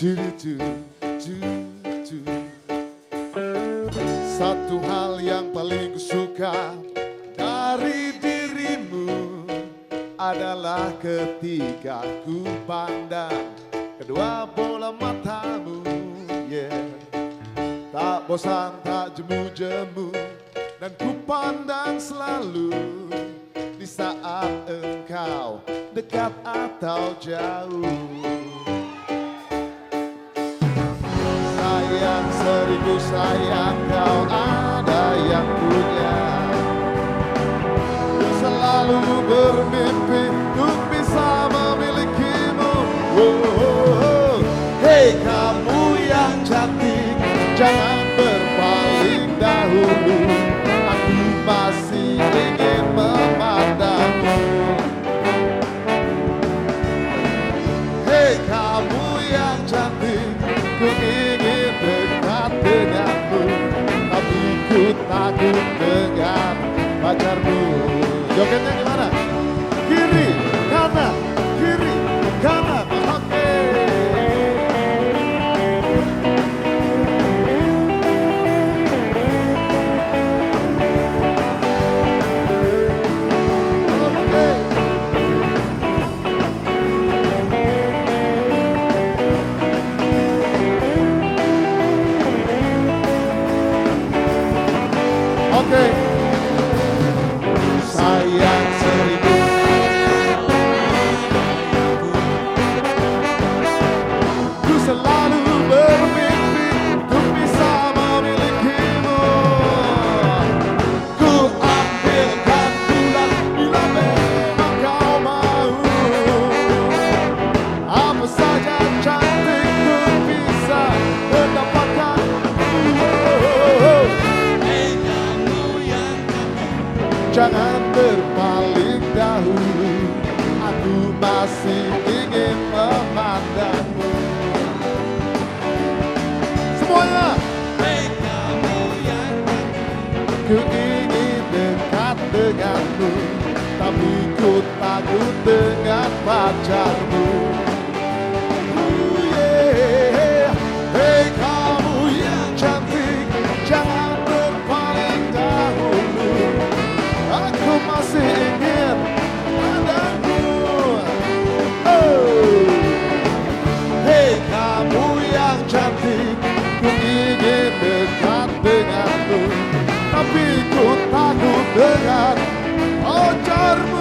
Satu hal yang paling suka dari dirimu adalah ketika ku pandang kedua bola matamu yeah. Tak bosan, tak jemu-jemu dan ku pandang selalu di saat engkau dekat atau jauh seribu sayang kau ada yang punya. Ku selalu bermimpi You'll get that. Jangan berpaling dahulu. Aku masih ingin memandangmu. Semuanya. Ku ingin dekat denganmu Tapi ku takut dengan pacarmu denganmu Tapi ku takut dengan pacarmu